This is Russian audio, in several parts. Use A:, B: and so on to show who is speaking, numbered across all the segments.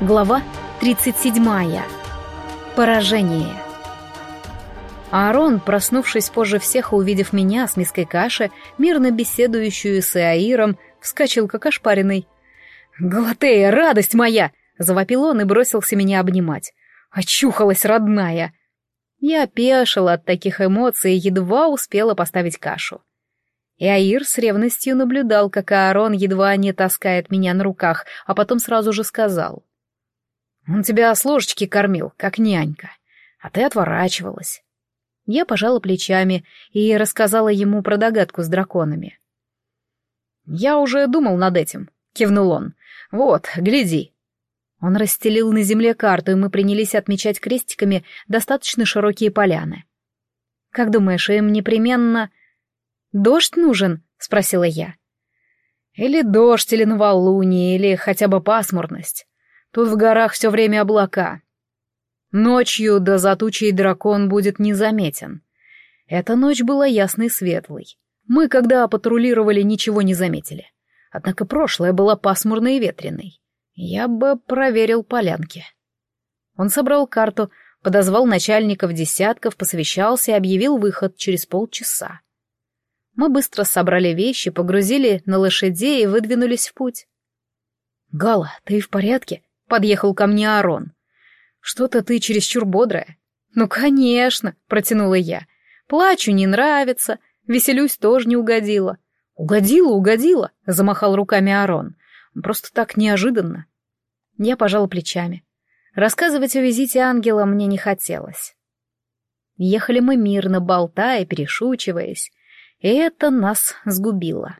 A: Глава 37. Поражение. Аарон, проснувшись позже всех и увидев меня с миской каши, мирно беседующую с Иаиром, вскочил как ошпаренный. «Галатея, радость моя!» — завопил он и бросился меня обнимать. «Очухалась, родная!» Я опешила от таких эмоций и едва успела поставить кашу. Иаир с ревностью наблюдал, как Аарон едва не таскает меня на руках, а потом сразу же сказал. Он тебя с ложечки кормил, как нянька, а ты отворачивалась. Я пожала плечами и рассказала ему про догадку с драконами. «Я уже думал над этим», — кивнул он. «Вот, гляди». Он расстелил на земле карту, и мы принялись отмечать крестиками достаточно широкие поляны. «Как думаешь, им непременно...» «Дождь нужен?» — спросила я. «Или дождь, или новолуние, или хотя бы пасмурность. Тут в горах все время облака. Ночью до затучей дракон будет незаметен. Эта ночь была ясной светлой. Мы, когда патрулировали, ничего не заметили. Однако прошлое было пасмурной и ветреной. Я бы проверил полянки. Он собрал карту, подозвал начальников десятков, посовещался и объявил выход через полчаса. Мы быстро собрали вещи, погрузили на лошадей и выдвинулись в путь. «Гала, ты в порядке?» Подъехал ко мне Арон. «Что-то ты чересчур бодрая». «Ну, конечно», — протянула я. «Плачу, не нравится. Веселюсь, тоже не угодила». «Угодила, угодила», — замахал руками Арон. «Просто так неожиданно». Я пожала плечами. Рассказывать о визите ангела мне не хотелось. Ехали мы мирно, болтая, перешучиваясь. И это нас сгубило.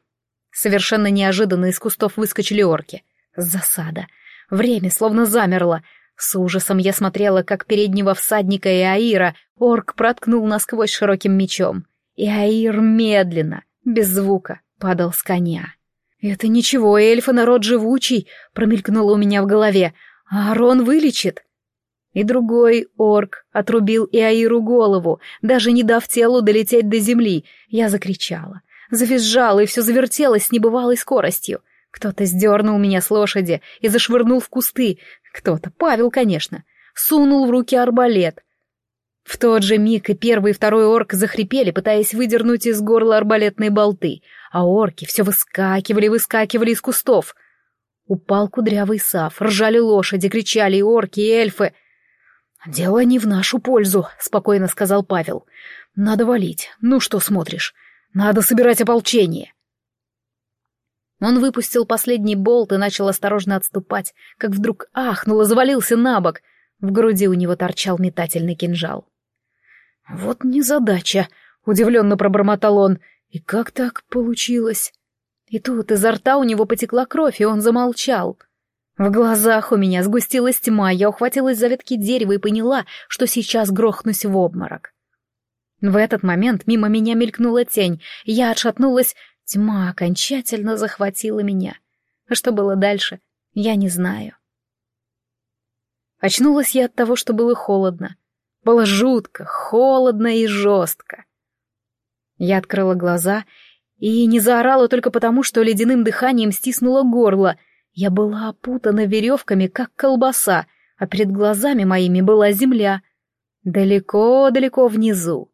A: Совершенно неожиданно из кустов выскочили орки. Засада. Время словно замерло. С ужасом я смотрела, как переднего всадника и Аира орк проткнул насквозь широким мечом. И Аир медленно, без звука, падал с коня. «Это ничего, эльфы народ живучий», — промелькнуло у меня в голове. «А Арон вылечит». И другой орк отрубил и Аиру голову, даже не дав телу долететь до земли. Я закричала, завизжала, и все завертелось с небывалой скоростью. Кто-то сдернул меня с лошади и зашвырнул в кусты. Кто-то, Павел, конечно, сунул в руки арбалет. В тот же миг и первый и второй орк захрипели, пытаясь выдернуть из горла арбалетные болты, а орки все выскакивали выскакивали из кустов. Упал кудрявый сав, ржали лошади, кричали и орки, и эльфы. «Дело не в нашу пользу», — спокойно сказал Павел. «Надо валить. Ну что смотришь? Надо собирать ополчение». Он выпустил последний болт и начал осторожно отступать, как вдруг ахнул и завалился на бок. В груди у него торчал метательный кинжал. «Вот незадача», — удивленно пробормотал он. «И как так получилось?» И тут изо рта у него потекла кровь, и он замолчал. В глазах у меня сгустилась тьма, я ухватилась за ветки дерева и поняла, что сейчас грохнусь в обморок. В этот момент мимо меня мелькнула тень, я отшатнулась Тьма окончательно захватила меня. А что было дальше, я не знаю. Очнулась я от того, что было холодно. Было жутко, холодно и жестко. Я открыла глаза и не заорала только потому, что ледяным дыханием стиснуло горло. Я была опутана веревками, как колбаса, а перед глазами моими была земля. Далеко-далеко внизу.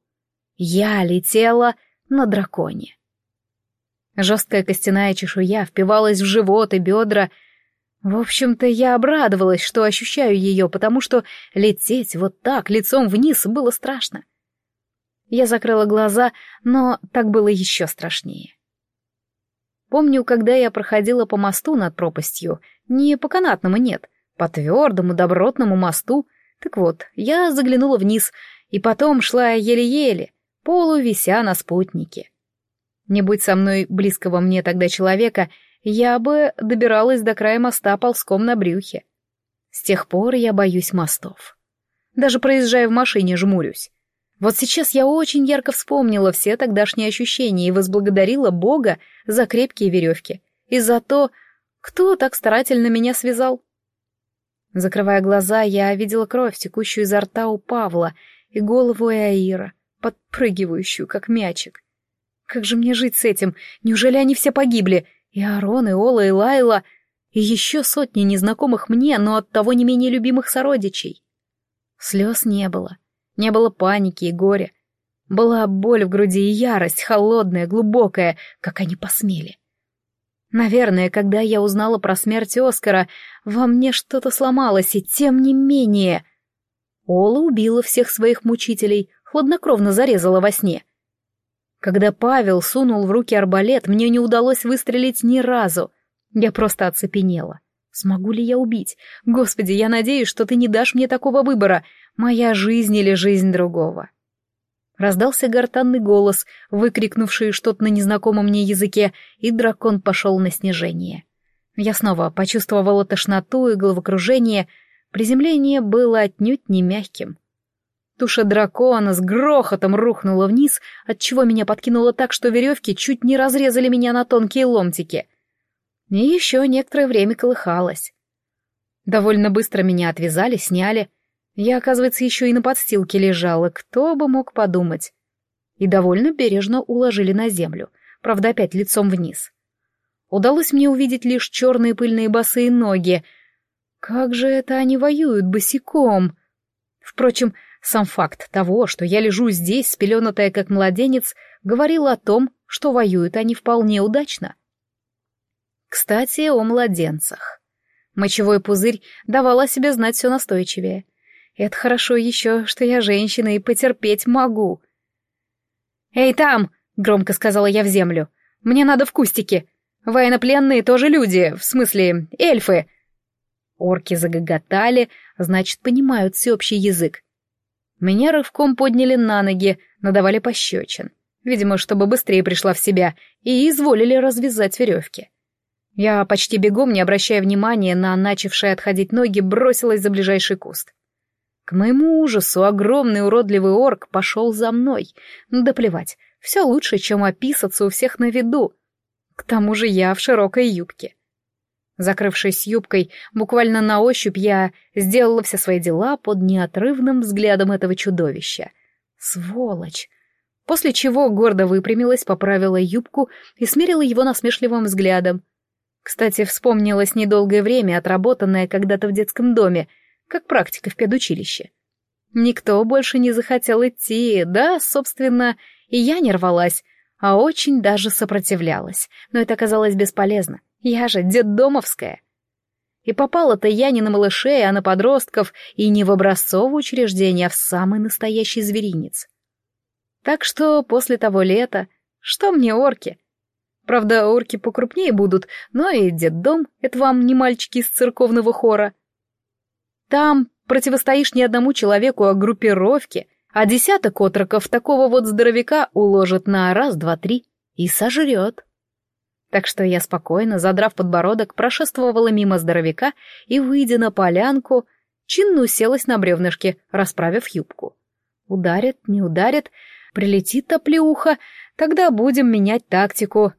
A: Я летела на драконе. Жесткая костяная чешуя впивалась в живот и бедра. В общем-то, я обрадовалась, что ощущаю ее, потому что лететь вот так, лицом вниз, было страшно. Я закрыла глаза, но так было еще страшнее. Помню, когда я проходила по мосту над пропастью, не по канатному, нет, по твердому, добротному мосту. Так вот, я заглянула вниз, и потом шла еле-еле, полувися на спутнике. Не будь со мной близкого мне тогда человека, я бы добиралась до края моста ползком на брюхе. С тех пор я боюсь мостов. Даже проезжая в машине, жмурюсь. Вот сейчас я очень ярко вспомнила все тогдашние ощущения и возблагодарила Бога за крепкие веревки и за то, кто так старательно меня связал. Закрывая глаза, я видела кровь, текущую изо рта у Павла, и голову Аира, подпрыгивающую, как мячик. Как же мне жить с этим? Неужели они все погибли? И Арон, и Ола, и Лайла. И еще сотни незнакомых мне, но оттого не менее любимых сородичей. Слез не было. Не было паники и горя. Была боль в груди и ярость, холодная, глубокая, как они посмели. Наверное, когда я узнала про смерть Оскара, во мне что-то сломалось, и тем не менее... Ола убила всех своих мучителей, хладнокровно зарезала во сне. Когда Павел сунул в руки арбалет, мне не удалось выстрелить ни разу. Я просто оцепенела. Смогу ли я убить? Господи, я надеюсь, что ты не дашь мне такого выбора. Моя жизнь или жизнь другого. Раздался гортанный голос, выкрикнувший что-то на незнакомом мне языке, и дракон пошел на снижение. Я снова почувствовала тошноту и головокружение. Приземление было отнюдь не мягким. Туша дракона с грохотом рухнула вниз, отчего меня подкинуло так, что веревки чуть не разрезали меня на тонкие ломтики. И еще некоторое время колыхалась. Довольно быстро меня отвязали, сняли — я, оказывается, еще и на подстилке лежала, кто бы мог подумать. И довольно бережно уложили на землю, правда, опять лицом вниз. Удалось мне увидеть лишь черные пыльные босые ноги. Как же это они воюют босиком? Впрочем, сам факт того, что я лежу здесь, спеленутая как младенец, говорил о том, что воюют они вполне удачно. Кстати, о младенцах. Мочевой пузырь давал о себе знать все настойчивее — это хорошо еще, что я женщина и потерпеть могу. «Эй, там!» — громко сказала я в землю. «Мне надо в кустике. Военнопленные тоже люди, в смысле, эльфы». Орки загоготали, значит, понимают всеобщий язык. Меня рывком подняли на ноги, надавали пощечин. Видимо, чтобы быстрее пришла в себя, и изволили развязать веревки. Я почти бегом, не обращая внимания на начавшие отходить ноги, бросилась за ближайший куст. К моему ужасу огромный уродливый орк пошел за мной. Да плевать, все лучше, чем описаться у всех на виду. К тому же я в широкой юбке. Закрывшись юбкой, буквально на ощупь я сделала все свои дела под неотрывным взглядом этого чудовища. Сволочь! После чего гордо выпрямилась, поправила юбку и смерила его насмешливым взглядом. Кстати, вспомнилось недолгое время, отработанное когда-то в детском доме — как практика в педучилище. Никто больше не захотел идти, да, собственно, и я не рвалась, а очень даже сопротивлялась, но это оказалось бесполезно. Я же детдомовская. И попала-то я не на малышей, а на подростков, и не в образцовое учреждение, а в самый настоящий зверинец. Так что после того лета, что мне орки? Правда, орки покрупнее будут, но и детдом — это вам не мальчики из церковного хора — там противостоишь не одному человеку, а группировке, а десяток отроков такого вот здоровяка уложит на раз, два, три и сожрет. Так что я спокойно, задрав подбородок, прошествовала мимо здоровяка и, выйдя на полянку, чинно уселась на бревнышке, расправив юбку. Ударит, не ударит, прилетит оплеуха, тогда будем менять тактику,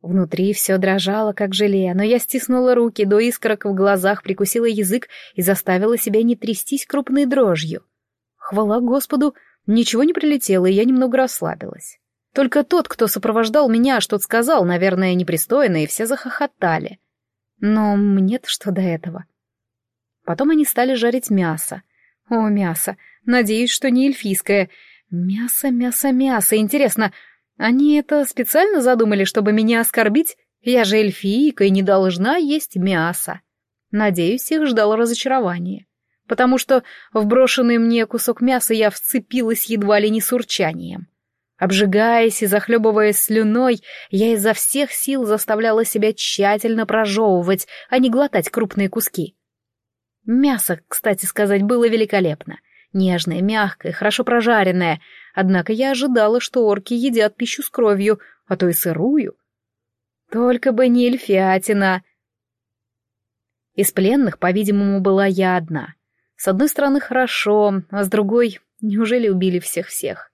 A: Внутри все дрожало, как желе, но я стиснула руки до искорок в глазах, прикусила язык и заставила себя не трястись крупной дрожью. Хвала Господу, ничего не прилетело, и я немного расслабилась. Только тот, кто сопровождал меня, что-то сказал, наверное, непристойно, и все захохотали. Но мне-то что до этого? Потом они стали жарить мясо. О, мясо. Надеюсь, что не эльфийское. Мясо, мясо, мясо. Интересно, они это специально задумали, чтобы меня оскорбить? Я же эльфийка и не должна есть мясо. Надеюсь, их ждало разочарование. Потому что в брошенный мне кусок мяса я вцепилась едва ли не с урчанием. Обжигаясь и захлебываясь слюной, я изо всех сил заставляла себя тщательно прожевывать, а не глотать крупные куски. Мясо, кстати сказать, было великолепно. Нежное, мягкое, хорошо прожаренное, Однако я ожидала, что орки едят пищу с кровью, а то и сырую. Только бы не эльфятина. Из пленных, по-видимому, была я одна. С одной стороны, хорошо, а с другой, неужели убили всех-всех?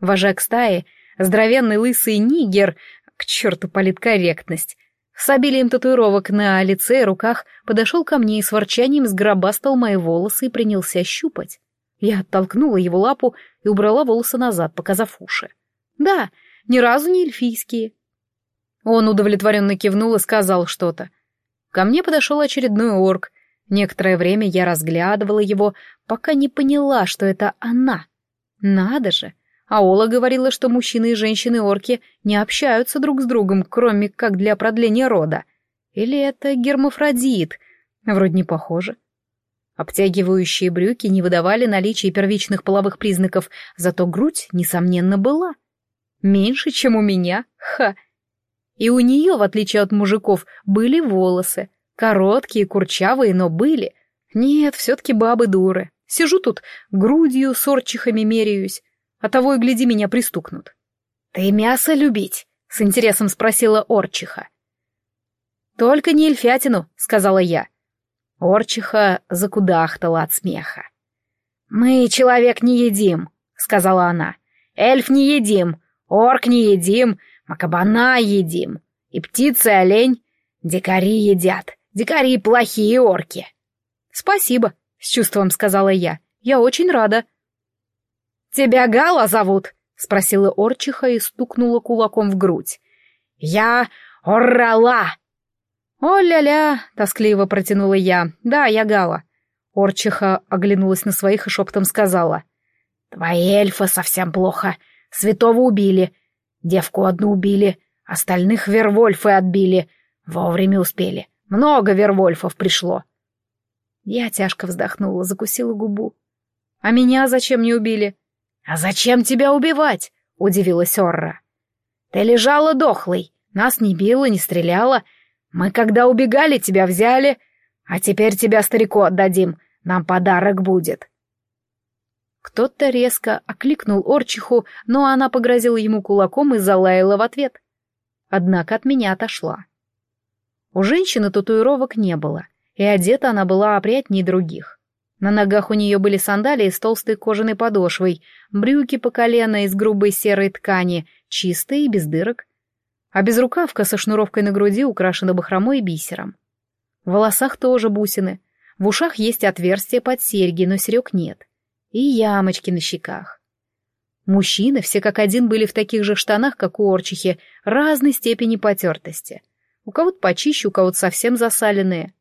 A: Вожак стаи, здоровенный лысый нигер, к черту политкорректность, с обилием татуировок на лице и руках, подошел ко мне и с ворчанием сгробастал мои волосы и принялся щупать. Я оттолкнула его лапу и убрала волосы назад, показав уши. Да, ни разу не эльфийские. Он удовлетворенно кивнул и сказал что-то. Ко мне подошел очередной орк. Некоторое время я разглядывала его, пока не поняла, что это она. Надо же! А Ола говорила, что мужчины и женщины-орки не общаются друг с другом, кроме как для продления рода. Или это гермафродит? Вроде не похоже. Обтягивающие брюки не выдавали наличие первичных половых признаков, зато грудь, несомненно, была. Меньше, чем у меня, ха! И у нее, в отличие от мужиков, были волосы. Короткие, курчавые, но были. Нет, все-таки бабы дуры. Сижу тут, грудью с орчихами меряюсь а того и гляди, меня пристукнут. «Ты мясо любить?» — с интересом спросила Орчиха. «Только не эльфятину», — сказала я. Орчиха закудахтала от смеха. «Мы человек не едим», — сказала она. «Эльф не едим, орк не едим, макабана едим, и птицы, и олень. Дикари едят, дикари плохие орки». «Спасибо», — с чувством сказала я. «Я очень рада». «Тебя Гала зовут?» — спросила Орчиха и стукнула кулаком в грудь. «Я Оррала!» «О-ля-ля!» — тоскливо протянула я. «Да, я Гала». Орчиха оглянулась на своих и шептом сказала. «Твои эльфы совсем плохо. Святого убили. Девку одну убили. Остальных вервольфы отбили. Вовремя успели. Много вервольфов пришло». Я тяжко вздохнула, закусила губу. «А меня зачем не убили?» «А зачем тебя убивать?» — удивилась Орра. «Ты лежала дохлой, нас не била, не стреляла. Мы, когда убегали, тебя взяли, а теперь тебя старику отдадим, нам подарок будет». Кто-то резко окликнул Орчиху, но она погрозила ему кулаком и залаяла в ответ. Однако от меня отошла. У женщины татуировок не было, и одета она была опрятней других. На ногах у нее были сандалии с толстой кожаной подошвой, брюки по колено из грубой серой ткани, чистые и без дырок. А безрукавка со шнуровкой на груди украшена бахромой и бисером. В волосах тоже бусины. В ушах есть отверстия под серьги, но серег нет. И ямочки на щеках. Мужчины все как один были в таких же штанах, как у Орчихи, разной степени потертости. У кого-то почище, у кого-то совсем засаленные —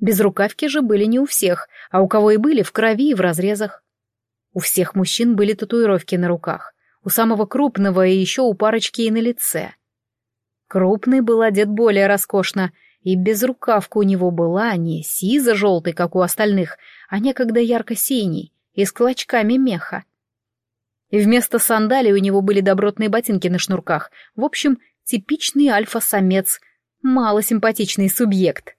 A: Безрукавки же были не у всех, а у кого и были в крови и в разрезах. У всех мужчин были татуировки на руках, у самого крупного и еще у парочки и на лице. Крупный был одет более роскошно, и безрукавка у него была не сизо-желтой, как у остальных, а некогда ярко-синий и с клочками меха. И вместо сандалий у него были добротные ботинки на шнурках. В общем, типичный альфа-самец, малосимпатичный субъект.